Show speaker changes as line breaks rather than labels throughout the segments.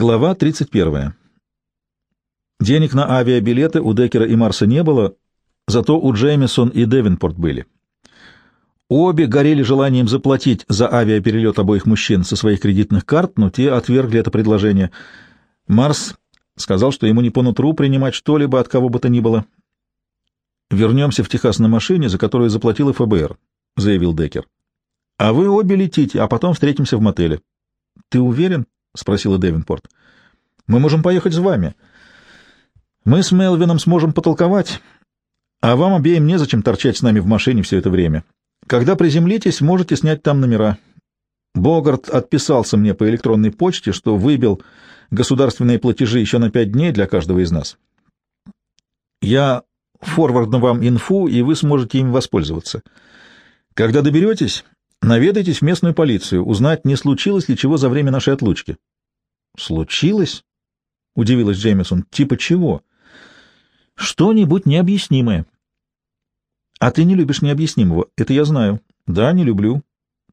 Глава 31. Денег на авиабилеты у Деккера и Марса не было, зато у Джеймисон и Девинпорт были. Обе горели желанием заплатить за авиаперелет обоих мужчин со своих кредитных карт, но те отвергли это предложение. Марс сказал, что ему не по нутру принимать что-либо от кого бы то ни было. «Вернемся в Техас на машине, за которую заплатила ФБР», — заявил Деккер. «А вы обе летите, а потом встретимся в мотеле». «Ты уверен?» — спросила Девинпорт. «Мы можем поехать с вами. Мы с Мелвином сможем потолковать, а вам обеим незачем торчать с нами в машине все это время. Когда приземлитесь, можете снять там номера». Богарт отписался мне по электронной почте, что выбил государственные платежи еще на пять дней для каждого из нас. Я форвардну вам инфу, и вы сможете им воспользоваться. Когда доберетесь, Наведайтесь в местную полицию, узнать, не случилось ли чего за время нашей отлучки. — Случилось? — удивилась Джеймисон. — Типа чего? — Что-нибудь необъяснимое. — А ты не любишь необъяснимого, это я знаю. — Да, не люблю.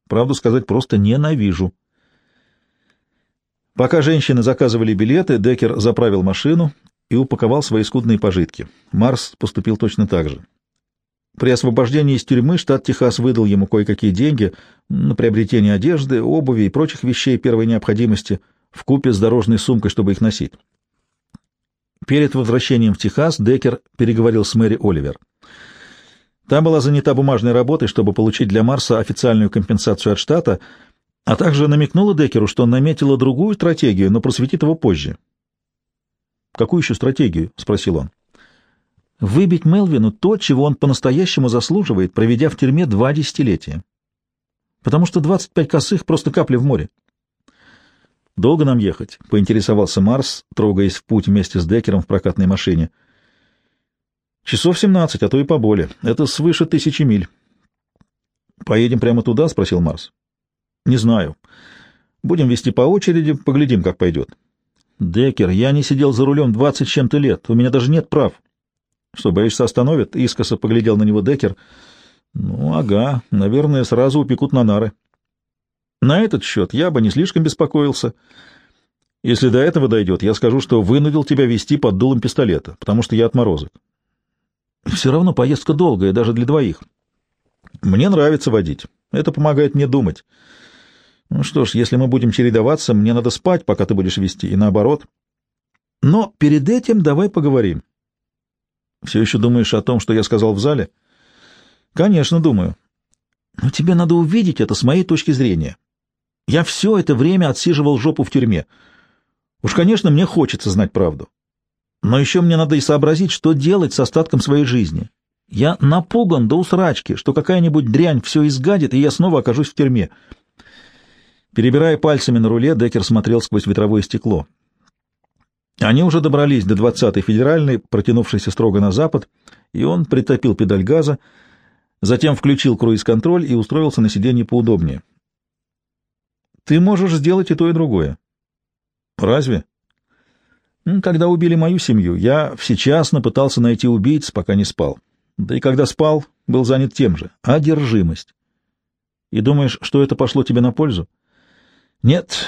Правду сказать, просто ненавижу. Пока женщины заказывали билеты, Деккер заправил машину и упаковал свои скудные пожитки. Марс поступил точно так же. При освобождении из тюрьмы штат Техас выдал ему кое-какие деньги на приобретение одежды, обуви и прочих вещей первой необходимости в купе с дорожной сумкой, чтобы их носить. Перед возвращением в Техас Деккер переговорил с Мэри Оливер. Та была занята бумажной работой, чтобы получить для Марса официальную компенсацию от штата, а также намекнула Деккеру, что наметила другую стратегию, но просветит его позже. «Какую еще стратегию?» — спросил он. Выбить Мелвину то, чего он по-настоящему заслуживает, проведя в тюрьме два десятилетия. Потому что 25 косых — просто капли в море. «Долго нам ехать?» — поинтересовался Марс, трогаясь в путь вместе с Деккером в прокатной машине. «Часов семнадцать, а то и поболее. Это свыше тысячи миль». «Поедем прямо туда?» — спросил Марс. «Не знаю. Будем вести по очереди, поглядим, как пойдет». «Деккер, я не сидел за рулем двадцать чем-то лет. У меня даже нет прав». Что, боишься, остановят? Искоса поглядел на него Декер. Ну, ага, наверное, сразу упекут на нары. На этот счет я бы не слишком беспокоился. Если до этого дойдет, я скажу, что вынудил тебя вести под дулом пистолета, потому что я отморозок. Все равно поездка долгая, даже для двоих. Мне нравится водить. Это помогает мне думать. Ну что ж, если мы будем чередоваться, мне надо спать, пока ты будешь вести, и наоборот. Но перед этим давай поговорим. Все еще думаешь о том, что я сказал в зале? Конечно, думаю. Но тебе надо увидеть это с моей точки зрения. Я все это время отсиживал жопу в тюрьме. Уж, конечно, мне хочется знать правду. Но еще мне надо и сообразить, что делать с остатком своей жизни. Я напуган до усрачки, что какая-нибудь дрянь все изгадит, и я снова окажусь в тюрьме. Перебирая пальцами на руле, Деккер смотрел сквозь ветровое стекло. Они уже добрались до 20-й федеральной, протянувшейся строго на запад, и он притопил педаль газа, затем включил круиз-контроль и устроился на сиденье поудобнее. «Ты можешь сделать и то, и другое». «Разве?» «Когда убили мою семью, я всечасно пытался найти убийц, пока не спал. Да и когда спал, был занят тем же — одержимость. И думаешь, что это пошло тебе на пользу?» «Нет,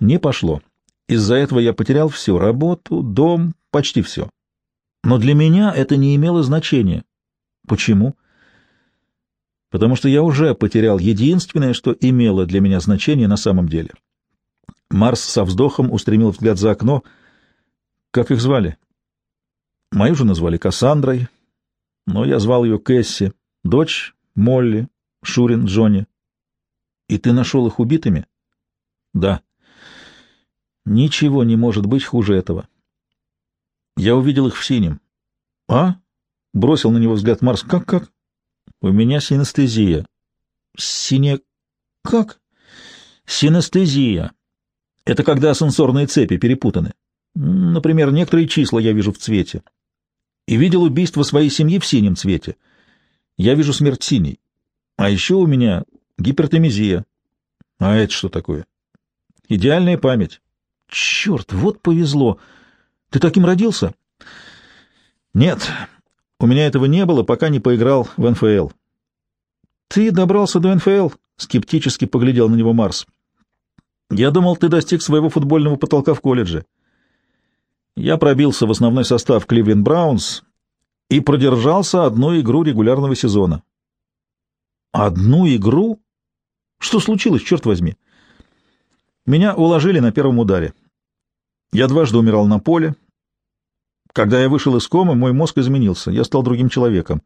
не пошло». Из-за этого я потерял все — работу, дом, почти все. Но для меня это не имело значения. Почему? Потому что я уже потерял единственное, что имело для меня значение на самом деле. Марс со вздохом устремил взгляд за окно. Как их звали? Мою же назвали Кассандрой, но я звал ее Кэсси, дочь Молли, Шурин Джонни. И ты нашел их убитыми? Да. Ничего не может быть хуже этого. Я увидел их в синем. А? Бросил на него взгляд Марс. Как, как? У меня синестезия. Сине... Как? Синестезия. Это когда сенсорные цепи перепутаны. Например, некоторые числа я вижу в цвете. И видел убийство своей семьи в синем цвете. Я вижу смерть синей. А еще у меня гипертемизия. А это что такое? Идеальная память. Черт, вот повезло. Ты таким родился? Нет, у меня этого не было, пока не поиграл в НФЛ. Ты добрался до НФЛ? Скептически поглядел на него Марс. Я думал, ты достиг своего футбольного потолка в колледже. Я пробился в основной состав Кливленд Браунс и продержался одну игру регулярного сезона. Одну игру? Что случилось, черт возьми? Меня уложили на первом ударе. Я дважды умирал на поле. Когда я вышел из комы, мой мозг изменился. Я стал другим человеком.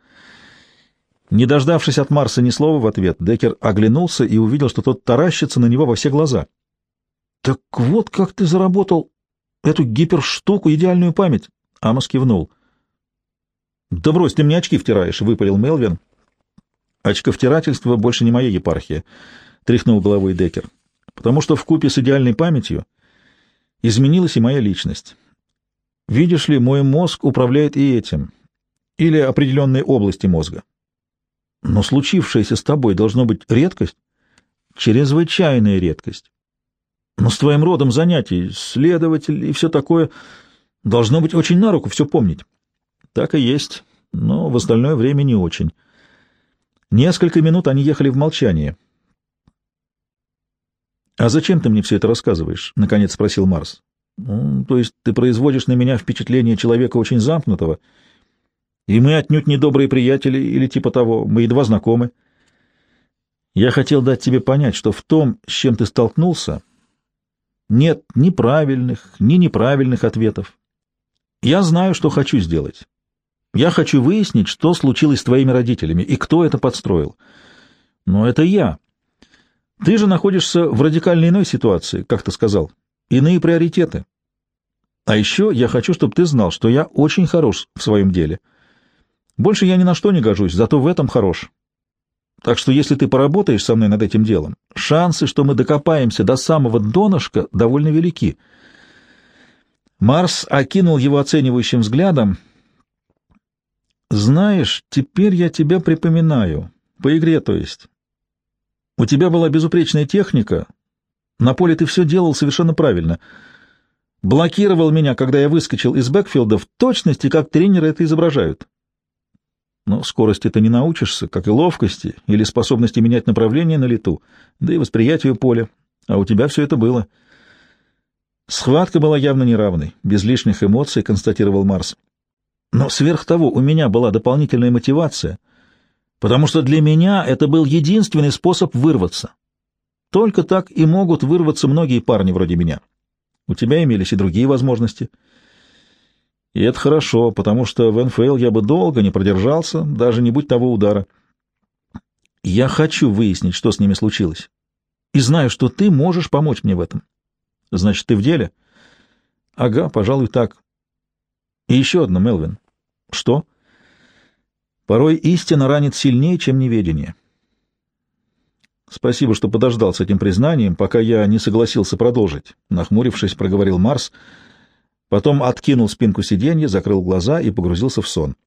Не дождавшись от Марса ни слова в ответ, Деккер оглянулся и увидел, что тот таращится на него во все глаза. — Так вот как ты заработал эту гиперштуку, идеальную память! — Амос кивнул. — Да брось, ты мне очки втираешь, — выпалил Мелвин. — Очковтирательство больше не моя епархия, — тряхнул головой Деккер потому что в купе с идеальной памятью изменилась и моя личность. Видишь ли, мой мозг управляет и этим, или определенной области мозга. Но случившееся с тобой должно быть редкость, чрезвычайная редкость. Но с твоим родом занятий, следователь и все такое, должно быть очень на руку все помнить. Так и есть, но в остальное время не очень. Несколько минут они ехали в молчании. «А зачем ты мне все это рассказываешь?» — наконец спросил Марс. «Ну, то есть ты производишь на меня впечатление человека очень замкнутого, и мы отнюдь не добрые приятели или типа того, мы едва знакомы. Я хотел дать тебе понять, что в том, с чем ты столкнулся, нет ни правильных, ни неправильных ответов. Я знаю, что хочу сделать. Я хочу выяснить, что случилось с твоими родителями и кто это подстроил. Но это я, ты же находишься в радикально иной ситуации, как ты сказал. Иные приоритеты. А еще я хочу, чтобы ты знал, что я очень хорош в своем деле. Больше я ни на что не гожусь, зато в этом хорош. Так что если ты поработаешь со мной над этим делом, шансы, что мы докопаемся до самого донышка, довольно велики. Марс окинул его оценивающим взглядом. «Знаешь, теперь я тебя припоминаю. По игре, то есть. У тебя была безупречная техника. На поле ты все делал совершенно правильно. Блокировал меня, когда я выскочил из бэкфилда в точности, как тренеры это изображают. Но скорости ты не научишься, как и ловкости или способности менять направление на лету, да и восприятию поля. А у тебя все это было. Схватка была явно неравной, без лишних эмоций, констатировал Марс. Но сверх того у меня была дополнительная мотивация — потому что для меня это был единственный способ вырваться. Только так и могут вырваться многие парни вроде меня. У тебя имелись и другие возможности. И это хорошо, потому что в НФЛ я бы долго не продержался, даже не будь того удара. Я хочу выяснить, что с ними случилось. И знаю, что ты можешь помочь мне в этом. Значит, ты в деле? Ага, пожалуй, так. И еще одно, Мелвин. Что? — Порой истина ранит сильнее, чем неведение. Спасибо, что подождал с этим признанием, пока я не согласился продолжить, нахмурившись, проговорил Марс, потом откинул спинку сиденья, закрыл глаза и погрузился в сон.